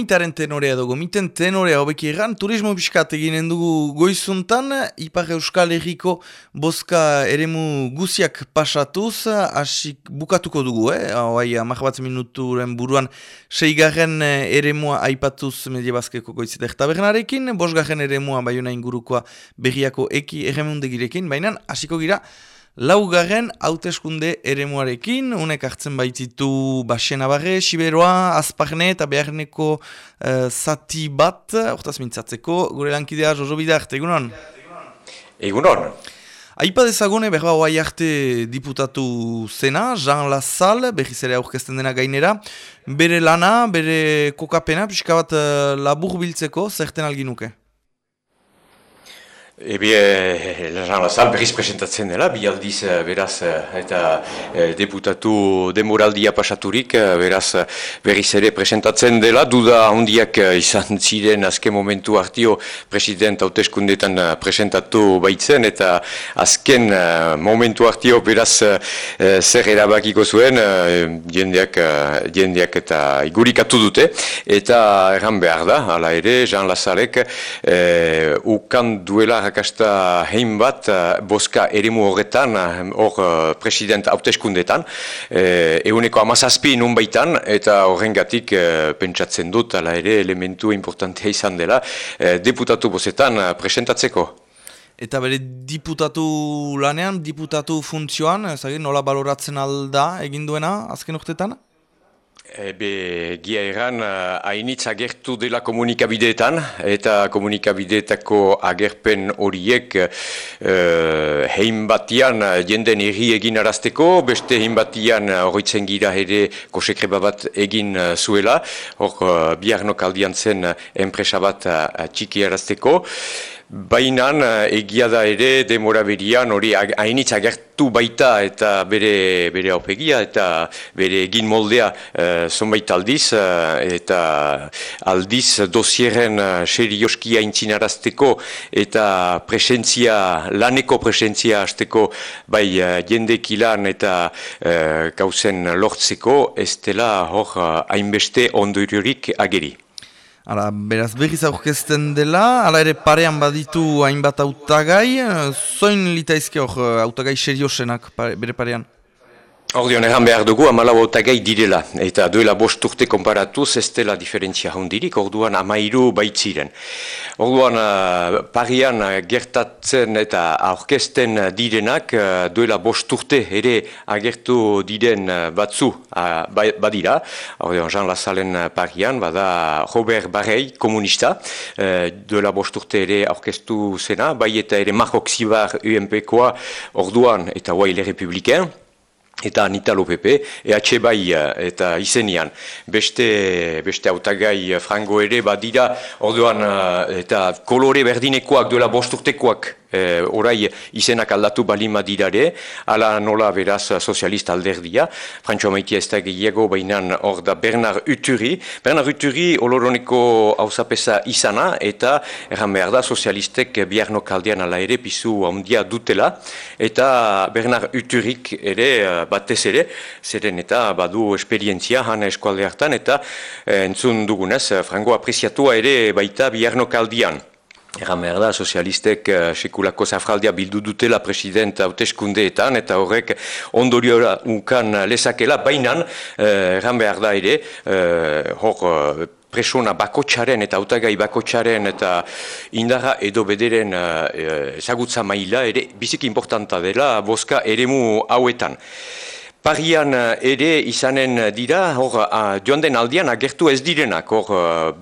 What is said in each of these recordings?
gomitaren tenorea edo gomiten tenorea hobeki egan, turismo biskat eginen dugu goizuntan, Ipar Euskal Herriko boska eremu guziak pasatuz, asik bukatuko dugu, eh? Hauai, amak bat minuturen buruan, seigarren eremua aipatuz media bazkeko goizetek tabernarekin, bosgarren eremua baiona ingurukoa berriako eki erremundegirekin, baina hasiko gira, Laugarren hauteskunde eremuarekin, unek hartzen baititu Baxena Barre, Siberoa, Azparne eta beharneko uh, zati bat, ortaz mintzatzeko, gure lankidea Jojo Bidart, egunon? Egunon. Aipa dezagune berba hoai arte diputatu zena, Jean Lassalle, behiz ere aurkezten dena gainera, bere lana, bere kokapena, pixka bat uh, labur biltzeko, zerten alginuke? Ebe, Jean Lassalle berriz presentatzen dela, bi aldiz eh, beraz eh, eta e, deputatu demoraldia pasaturik, beraz berriz ere presentatzen dela, duda handiak izan ziren azken momentu hartio president hauteskundetan presentatu baitzen, eta azken momentu hartio beraz zer erabakiko zuen, jendeak, jendeak eta igurikatu dute, eta erran behar da, hala ere, Jean Lassallek ukan duela rakasta hein bat uh, boska eremu horretan, uh, hor uh, president hauteskundetan, uh, eguneko amazazpi nun baitan, eta horrengatik uh, pentsatzen dut, ala ere elementu importantea izan dela, uh, deputatu bozetan presentatzeko. Eta bere diputatu lanean, diputatu funtzioan, ezagir, nola baloratzen alda egin duena azken urtetan? Ebe, gia eran, uh, hainitz agertu dela komunikabideetan, eta komunikabideetako agerpen horiek uh, hein batian uh, jenden erri egin arazteko, beste hein batian horretzen gira ere kosekreba bat egin zuela, hor biarnok aldian zen enpresa bat txiki arazteko. Baina egia da ere demora berian hori hainitz agertu baita eta bere bere aupegia eta bere egin moldea e, zonbait aldiz eh, eta aldiz dosieren uh, serioski aintzinarazteko eta presentzia, laneko presentzia azteko bai uh, jendek ilan eta uh, gauzen lortzeko ez dela hor hainbeste ondoriorik ageri. Hala, beraz berriz aurkezten dela, hala ere parean baditu hainbat autagai, zoin litaizke hor autagai seriosenak bere parean? Ordeon erran behar dugu, amalau otagai direla, eta duela bost urte komparatuz ez dela diferentzia hondirik, orduan amairu baitziren. Orduan uh, parian gertatzen eta aurkesten direnak uh, duela bost urte ere agertu diren batzu uh, badira. Ordeon Jean Lazalen parian, bada Robert Barrei, komunista, uh, duela bost urte ere aurkestu zena, bai eta ere Marok Zibar UNP-koa orduan eta Waile Republiken, eta Anita Lopepe, EH? Bai eh, eta izenian. Beste, beste autagai eh, frango ere badira, orduan eh, eta kolore berdinekoak duela bosturtekoak e, orai izenak aldatu balima dirare, ala nola beraz sozialista alderdia, Frantxo Maitia ez da gehiago bainan hor da Bernard Uturi, Bernard Uturi oloroneko hausapesa izana, eta erran behar da sozialistek biarno kaldean ala ere pizu handia dutela, eta Bernard Uturik ere batez ere, zeren eta badu esperientzia han eskualde hartan, eta e, entzun dugunez, frango apreziatua ere baita biarno kaldian. Egan behar da, sozialistek uh, sekulako zafraldia bildu dutela president hauteskundeetan eta horrek ondoriora unkan lezakela, bainan, uh, egan behar da ere, uh, hor presona bakotxaren eta autagai bakotxaren eta indarra edo bederen ezagutza maila ere biziki importanta dela boska eremu hauetan. Parian eh, ere izanen dira, hor, uh, joan den aldian agertu ez direnak, hor,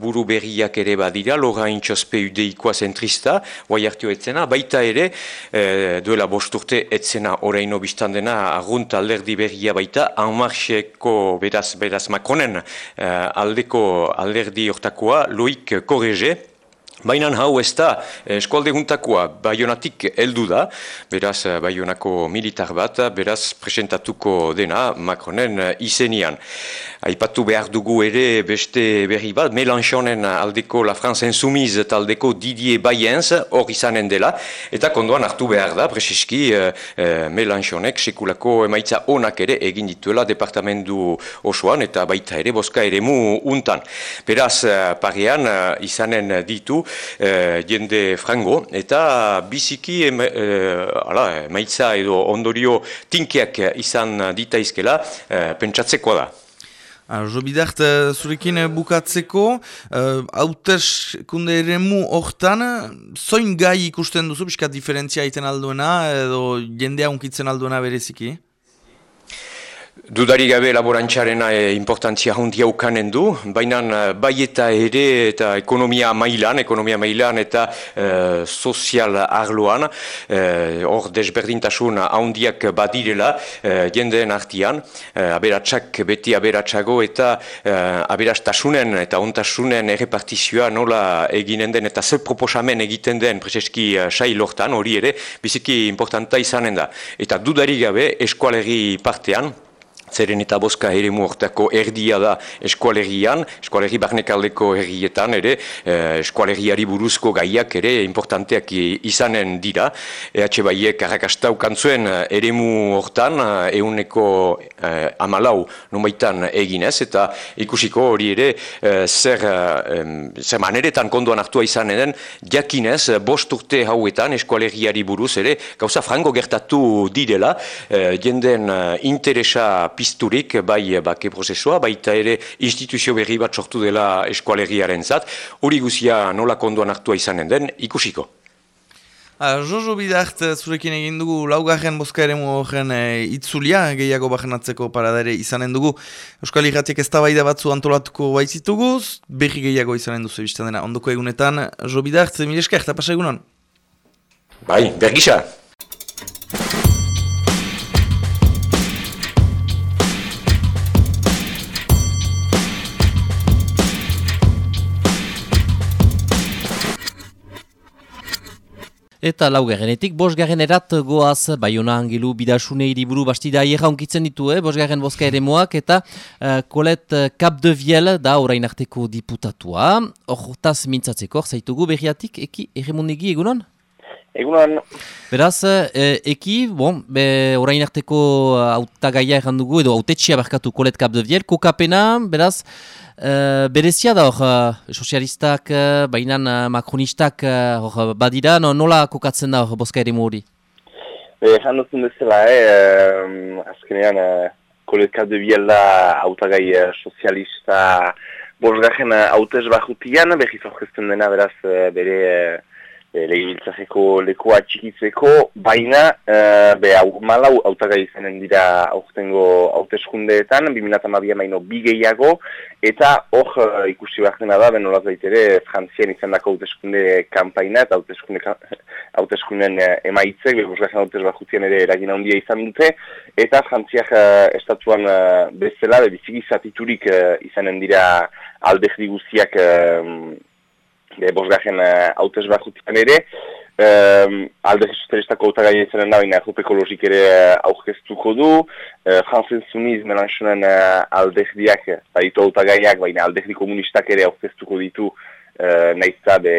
buru berriak ere badira, lora intxospe udeikoa zentrista, guai hartio etzena, baita ere, uh, duela bosturte etzena oraino biztan dena, argunt alderdi berria baita, anmarxeko beraz, beraz makonen aldeko alderdi hortakoa, loik korrege, Baina hau ez da, eskualde juntakoa baionatik heldu da, beraz baionako militar bat, beraz presentatuko dena Macronen izenian. Aipatu behar dugu ere beste berri bat, Melanchonen aldeko La France Insoumise eta aldeko Didier Bayens hor izanen dela, eta kondoan hartu behar da, preseski uh, uh, Melanchonek sekulako emaitza onak ere egin dituela departamendu osoan eta baita ere boska ere mu untan. Beraz, uh, parean izanen ditu uh, jende frango eta biziki emaitza edo ondorio tinkeak izan ditaizkela uh, pentsatzeko da. Jo bidart, zurekin bukatzeko, hautez uh, kunde ere mu hortan, zoin gai ikusten duzu, biskat diferentzia iten alduena, edo jendea unkitzen alduena bereziki? Dudari gabe laborantxarena e, importantzia hundia ukanen du, baina eh, bai eta ere eta ekonomia mailan, ekonomia mailan eta e, sozial arloan, hor e, desberdintasun handiak badirela e, jendeen artian, e, aberatsak beti aberatsago eta e, aberastasunen eta ontasunen errepartizioa nola eginen den eta zer proposamen egiten den prezeski sai lortan hori ere biziki importanta izanen da. Eta dudari gabe eskualerri partean, Zeren eta boska ere muortako erdia da eskualerian, eskualeri barnekaldeko herrietan ere, eh, eskualeriari buruzko gaiak ere importanteak izanen dira. EH Baiek arrakastau kantzuen eh, ere hortan, euneko eh, amalau numaitan eginez, eta ikusiko hori ere eh, zer, eh, zer maneretan konduan hartua izanen jakinez, bost urte hauetan eskualeriari buruz ere, gauza frango gertatu direla, eh, jenden eh, interesa pizturik bai bake prozesua, baita ere instituzio berri bat sortu dela eskualegiaren zat, hori guzia nola konduan hartua izanen den, ikusiko. Jojo bidart, zurekin egin dugu laugarren boska ere horren e, itzulia, gehiago bajenatzeko paradare izanen dugu. Euskal Irratiek ez da batzu antolatuko baitzitugu, berri gehiago izanen duzu ebizten dena. Ondoko egunetan, Jojo bidart, mire esker, eta pasa egunon? Bai, bergisa! Eta laugarrenetik, bosgarren erat goaz, Bayona Angelu bidasune iriburu bastida unkitzen ditu, eh? bosgarren boska ere moak, eta uh, Kolet Capdeviel da orain arteko diputatua. Hortaz mintzatzeko, zaitugu berriatik, eki erremonegi egunon? Egunon. Beraz, eh, eki, bon, be, orain arteko autagaia errandugu, edo autetxia barkatu Kolet Capdeviel, kokapena, beraz, Uh, berezia da hor, uh, sozialistak, uh, bainan uh, makronistak hor, badira, no, nola kokatzen da hor, boska ere hori? Ejan duzun bezala, eh, azkenean, uh, koletka de biela autagai uh, sozialista bosgajen autez bajutian, behiz orkesten dena beraz bere e, legibiltzareko lekoa txikitzeko, baina e, be, au, malau autagai izanen dira aurtengo hauteskundeetan, 2008 maino bi gehiago, eta hor e, ikusi behar dena da, benolaz daitere, frantzien izan dako hauteskunde kampaina, eta hauteskunde, hauteskunden emaitzek, behuzgazen hautez bajutien ere eragina handia izan dute, eta frantziak e, estatuan e, bezala, be, biziki zatiturik e, izanen dira aldehdi guztiak de bosgajen hautez uh, bat ere, um, alde jesusteristako auta gaine izanen da, baina Grupo Ekologik ere uh, aurkeztuko du, uh, Hansen Zuniz melanxonen uh, aldehdiak, eta ditu auta gaiak, baina aldehdi komunistak ere aurkeztuko ditu, uh, nahizta de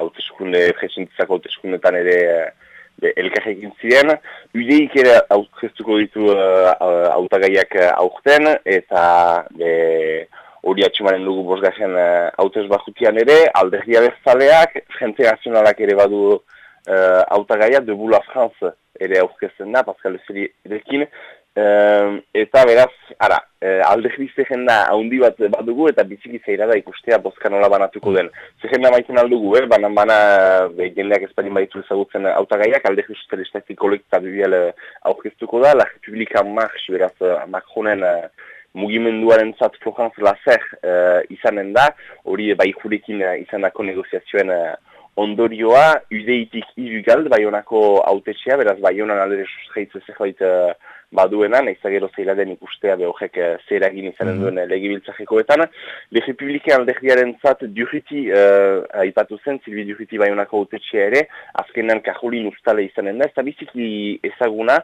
hautezkunde, uh, jesentizako hautezkundetan ere uh, elkarrekin ziren, udeik ere aurkeztuko ditu uh, auta gaiak aurten, eta de, hori atxemaren dugu bosgazen uh, hautez bajutian ere, alderdia berzaleak, jente nazionalak ere badu uh, autagaia, de la France ere aurkezten da, Pascal Ezeri erekin, uh, eta beraz, ara, uh, alderdi jenda haundi bat badugu, eta biziki zeira da ikustea bozka nola banatuko den. Zehenda maiten aldugu, eh? banan bana, be, jendeak ezpadin baitu ezagutzen autagaiak, alderdi sozialistak kolekta bibial uh, aurkeztuko da, la Republika Marx, beraz, uh, Macronen mugimenduaren zat Florence Lazer uh, izanen da, hori bai jurekin uh, negoziazioen uh, ondorioa, udeitik izu gald, bai honako autetxea, beraz bai honan aldere sustraitze zerbait uh, baduena, nahiz gero zeila den ikustea behogek uh, zer egin izanen mhm. duen uh, legibiltzajekoetan. Le alderdiaren zat Duriti, uh, aipatu zen, Silvi Duriti baionako utetxea ere, azkenan kajulin ustale izanen da, ez da biziki ezaguna,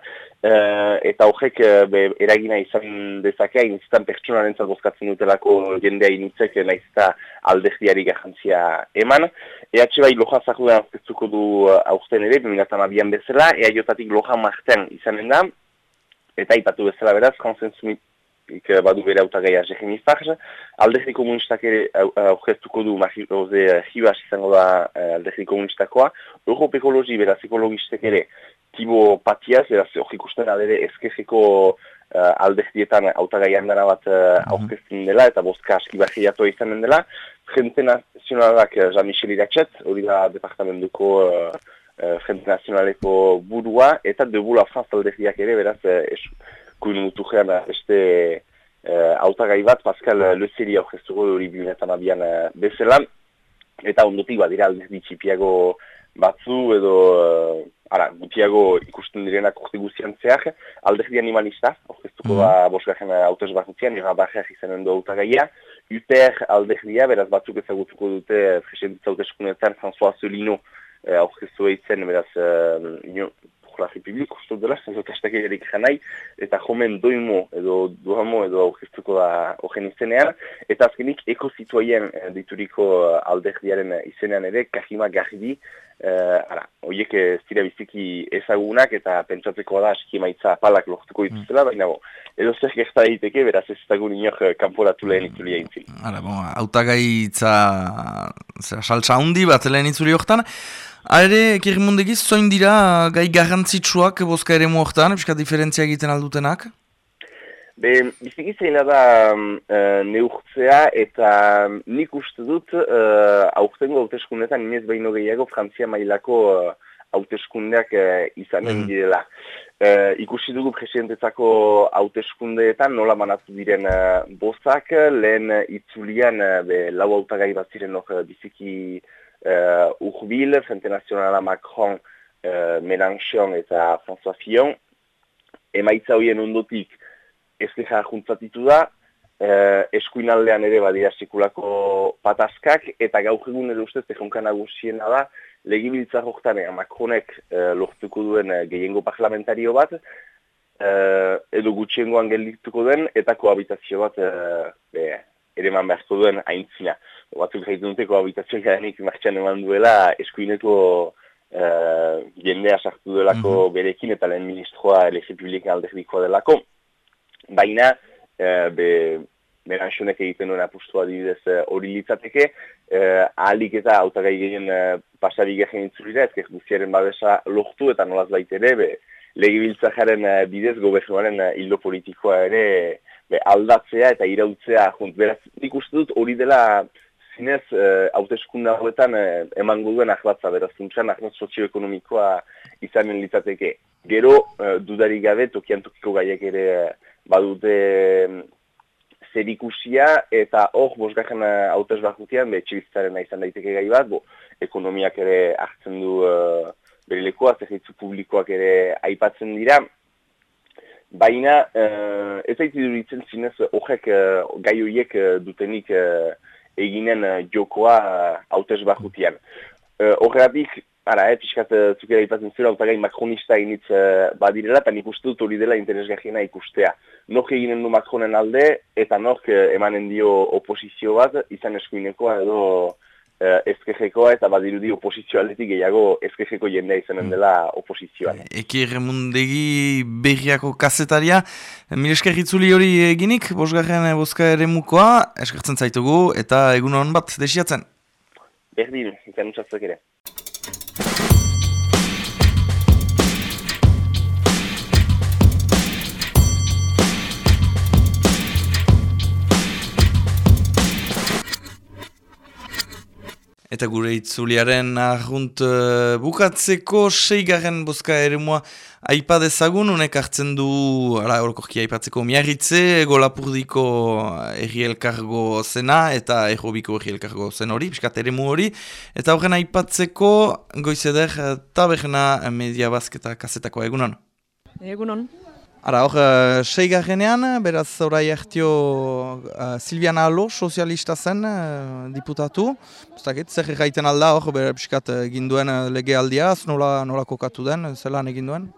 uh, eta hogek uh, eragina izan dezakea, iniztan pertsonaren zat bozkatzen dutelako jendea initzek, nahiz eta alderdiari gajantzia eman. EH bai loja zahudan azkeztuko du uh, aurten ere, 2008an bezala, EH jotatik loja martean izanen da, eta ipatu bezala beraz, konsensu ik eh, badu bere autagaia Jeremy Farge, alderdi komunistak ere aurkeztuko du Mahiroze Hibas izango da eh, alderdi komunistakoa, Europe Ekologi beraz ekologistek ere Tibo Patiaz, beraz hori ikusten adere ezkezeko uh, alderdietan autagaia handana bat uh, aurkezten dela eta bostka aski bajiatu izanen dela, Gente Nazionalak Jean-Michel Iratxet, hori da departamentuko uh, Gente Nazionaleko burua, eta Debula Franz alderdiak ere beraz kuin mutu beste uh, autagai bat, Pascal Lezeri aurkeztuko hori bimenetan abian uh, bezala, eta ondotik badira aldiz ditxipiago batzu edo uh, ara, gutiago ikusten direnak urte guztian zehar, alderdi animalista, aurkeztuko mm da bosgarren autoz batutian, nira barriak izanen du autagaia, Uter alderdia, beraz batzuk ezagutuko dute presentitza hauteskunetan François Solino eh, aurkeztu eitzen, beraz uh, la Republik, uste dela, hastak egerik janai, eta jomen doimo edo duhamo edo aurkeztuko da horren izenean, eta azkenik ekosituaien eh, dituriko eh, alderdiaren izenean ere, kahima garri Uh, ara, oiek ez dira biziki ezagunak eta pentsatzeko da aski maitza palak lortuko dituzela, mm. baina bo, edo zer gerta daiteke, beraz ez ezagun inok kanporatu lehen itzuli egin Ara, bon, autagaitza saltza hundi bat lehen itzuli horretan, Aire, kirrimundegiz, zoin dira gai garrantzitsuak boska ere muortan, episka diferentzia egiten aldutenak? Be, biziki zeina da uh, neurtzea eta nik uste dut uh, aurtengo hauteskundetan inez behin gehiago Frantzia mailako uh, hauteskundeak uh, izanen mm. direla. Uh, ikusi dugu presidentetzako hauteskundeetan nola manatu diren uh, bozak, lehen itzulian uh, be, lau autagai bat ziren uh, biziki uh, urbil, Frente Nazionala Macron, uh, Mélenchon eta François Fillon. Emaitza horien ondotik ez deja juntzatitu da, uh, eskuinaldean ere badira sekulako patazkak, eta gaur egun ere ustez tejonkan agusiena da, legibiltzar horretan Macronek uh, lortuko duen uh, gehiengo parlamentario bat, uh, edo gutxiengoan geldituko den, eta kohabitazio bat uh, ere man beharko duen aintzina. Batzuk jaitu duteko habitazio jadenik martxan eman duela eskuineko uh, jendea sartu delako mm berekin eta lehen ministroa elege publika alderdikoa delako. Baina, uh, be, meranxonek egiten duen apustua dibidez eh, hori litzateke, uh, ahalik eta autagai gehien uh, pasari gehen itzulira, ezker guziaren babesa lortu eta nolaz baitere, be, legibiltzakaren uh, bidez gobernuaren uh, hildo politikoa ere be, aldatzea eta irautzea junt. Beraz, nik uste dut hori dela zinez eh, hauteskunda hauetan eh, emango duen ahbatza, beraz, zuntxan ahbat sozioekonomikoa izanen litzateke. Gero, eh, dudarik gabe, tokian tokiko gaiak ere badute mm, zerikusia eta hor bosgarren hautez bakutian, be, txibitzaren izan daiteke gai bat, bo, ekonomiak ere hartzen du uh, bere lekoa, publikoak ere aipatzen dira, Baina, uh, ez zaiti duritzen zinez, horrek uh, gai horiek dutenik uh, eginen jokoa hautez uh, bajutian. Uh, Horregatik, ara, eh, pixkat uh, zukera ipatzen zira, gai makronista eginitz uh, badirela, eta nik uste dut hori dela interesgarriena ikustea. Nork eginen du makronen alde, eta nork uh, emanen dio oposizio bat, izan eskuinekoa edo eh, ezkejekoa eta badirudi oposizio aldetik gehiago ezkejeko jendea izanen mm. dela oposizioan. Eki erremundegi berriako kasetaria, mire eskerritzuli hori eginik, bosgarren boska ere mukoa, eskertzen zaitugu eta egun hon bat desiatzen. Berdin, ikan ere. Eta gure itzuliaren ahunt uh, bukatzeko seigarren boska ere mua aipadezagun, unek hartzen du, ala, orokorki aipatzeko miarritze, ego lapurdiko erri zena, eta errobiko erri elkargo zen hori, piskat ere hori. Eta horren aipatzeko, goizeder, taberna media bazketa kasetako egunon. Egunon. Ara, hor, uh, seigarrenean, beraz, orai hartio uh, Silviana Alo, sozialista zen, uh, diputatu. Zaket, zer egiten alda, hor, bera piskat egin duen lege aldiaz, nola, nola kokatu den, zelan egin duen?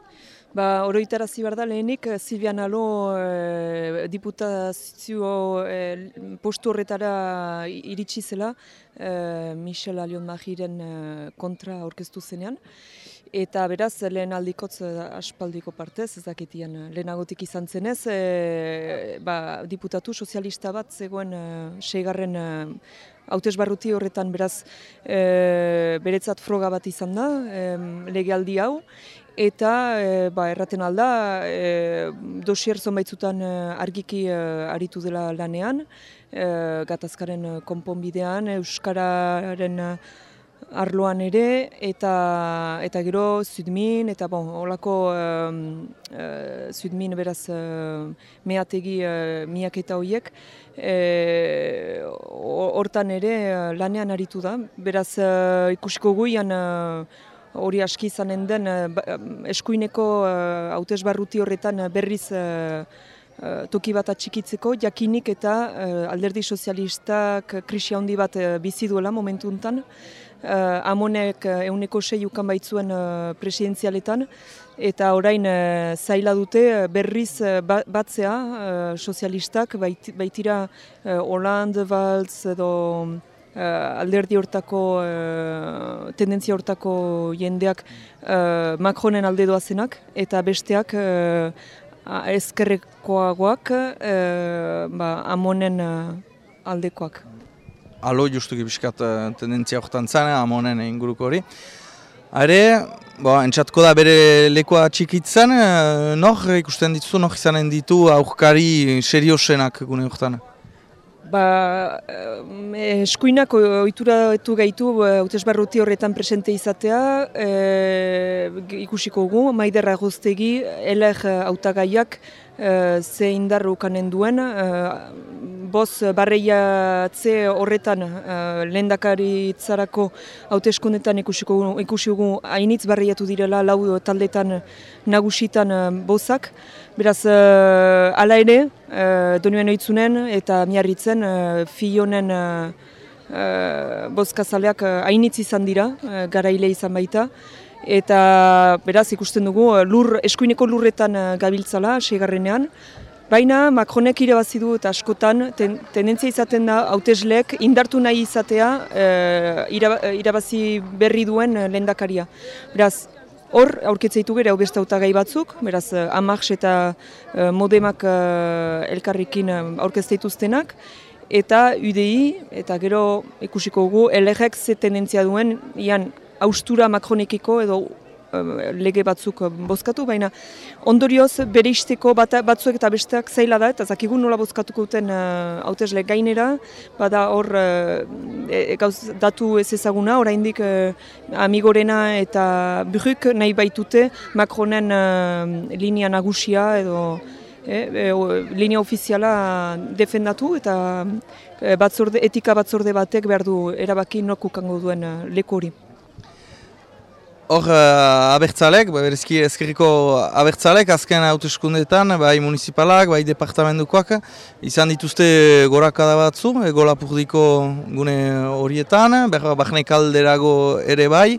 Ba, oroitarazi behar da, lehenik Silvian Alo e, diputazio e, postu horretara iritsi zela e, Michel Alion Magiren kontra aurkeztu zenean. Eta beraz, lehen aldikotz aspaldiko partez, ez dakitian lehenagotik izan zenez, e, ba, diputatu sozialista bat zegoen e, seigarren e, hautesbarruti horretan beraz e, beretzat froga bat izan da, e, legealdi hau, eta e, ba, erraten alda e, dosier zonbaitzutan e, argiki e, aritu dela lanean, e, gatazkaren konponbidean, Euskararen arloan ere, eta eta gero Zudmin, eta bon, olako e, Zudmin beraz e, mehategi e, miak eta horiek, hortan ere lanean aritu da, beraz ikusiko guian hori aski izanen den uh, eskuineko uh, hautesbarruti horretan berriz toki bat atxikitzeko, jakinik eta alderdi sozialistak krisi handi bat bizi duela momentu enten. Uh, amonek uh, euneko sei ukan baitzuen uh, presidenzialetan, eta orain uh, zaila dute berriz ba-, batzea sozialistak, baitira uh, Hollande, Valls edo uh, alderdi hortako, uh, tendentzia hortako jendeak uh, Macronen alde doazenak, eta besteak uh, ezkerrekoagoak uh, ba, amonen aldekoak. Alo justuki biskat tendentzia horretan zen, amonen inguruko hori. Are, bo, entzatko da bere lekoa txikitzen, nor ikusten ditzu, nor izanen ditu aurkari seriosenak gune horretan? Ba, eh, eskuinak ohitura etu gaitu eh, hautesbarruti horretan presente izatea, e, ikusiko gu, maiderra guztegi, eler hautagaiak e, ze indarru kanen duen, boz barreiatze horretan uh, lehendakari itzarako hauteskundetan ikusiko ikusi dugu hainitz barreiatu direla lau taldetan nagusitan uh, bozak. Beraz, uh, ala ere, uh, donuen oitzunen eta miarritzen uh, fionen uh, uh, bozkazaleak hainitz izan dira, uh, garaile izan baita. Eta beraz ikusten dugu lur, eskuineko lurretan gabiltzala, segarrenean. Baina Macronek irabazi du eta askotan ten, tendentzia izaten da hautesleek indartu nahi izatea e, irabazi berri duen lehendakaria. Beraz, hor aurketzeitu gero beste hautagai batzuk, beraz Amax eta e, Modemak e, elkarrikin aurkezteituztenak, eta UDI, eta gero ikusiko gu, LRX ze tendentzia duen, ian austura Macronekiko edo Eh, lege batzuk eh, bozkatu, baina ondorioz bere isteko bat, batzuek eta besteak zaila da, eta zakigun nola bozkatuko duten uh, hautesle gainera, bada hor e, gauz datu ez ezaguna, oraindik uh, amigorena eta buruk nahi baitute Macronen uh, linea nagusia edo e, linea ofiziala defendatu eta batzorde, etika batzorde batek behar du erabaki nokukango duen uh, leku hori. Hor, uh, abertzalek, ba, berezki ezkerriko abertzalek, azken hauteskundetan, bai municipalak, bai departamentukoak, izan dituzte gorakada batzu, ego lapurdiko gune horietan, behar kalderago ere bai.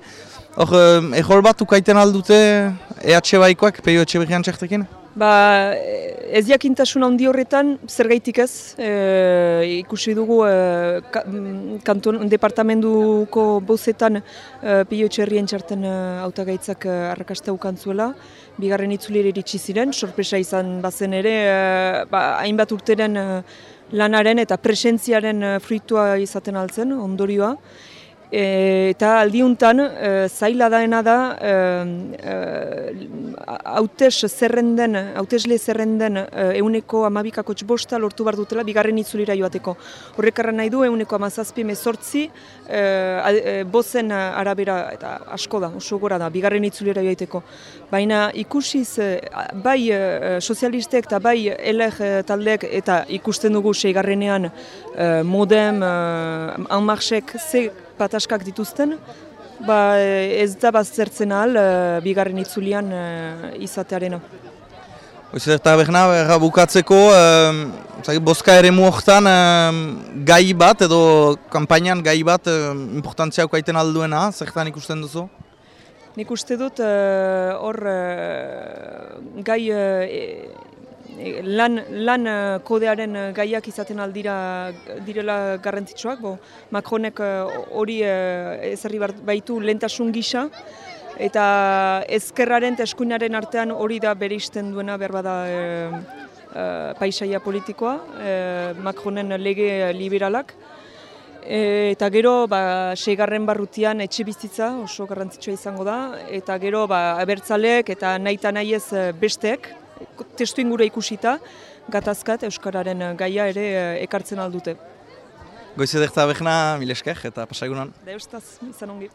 Hor, uh, ehol bat ukaiten aldute EH baikoak, peio etxe berrian txertekin? Ba, ez jakintasun handi horretan, zer gaitik ez, e, ikusi dugu e, mm, kanton, departamentuko bozetan e, pio txerrien txarten autagaitzak e, arrakasta ukantzuela, bigarren itzulire iritsi ziren, sorpresa izan bazen ere, e, ba, hainbat urteren lanaren eta presentziaren fruitua izaten altzen, ondorioa. E, eta aldiuntan e, zaila daena da e, hautes e, zerrenden, hautesle zerrenden e, euneko amabikako txbosta lortu bar dutela bigarren itzulira joateko. Horrekarra nahi du euneko amazazpi mezortzi e, e, bozen arabera eta asko da, oso gora da, bigarren itzulira joateko. Baina ikusiz bai e, sozialistek eta bai eleg taldeek eta ikusten dugu seigarrenean e, modem, e, anmarxek, ze pataskak dituzten, ba ez da baztertzen ahal uh, bigarren itzulian uh, izatearena. Goiz eta behna, bukatzeko, um, boska ere muoktan gai bat edo kampainan gai bat um, importantziak aiten alduena, zertan ikusten duzu? Nik uste dut hor uh, gai lan, lan kodearen gaiak izaten aldira direla garrantzitsuak. Bo, Macronek hori uh, ezarri baitu lentasun gisa, eta ezkerraren eta eskuinaren artean hori da bere izten duena behar bada e, e, paisaia politikoa, e, Macronen lege liberalak. E, eta gero, ba, seigarren barrutian etxe bizitza oso garrantzitsua izango da, eta gero, ba, abertzalek eta nahi eta nahi ez besteek, testu ingura ikusita, gatazkat Euskararen gaia ere ekartzen aldute. Goiz edekta behna, mileskek eta pasaigunan. Da eustaz, izan ongi.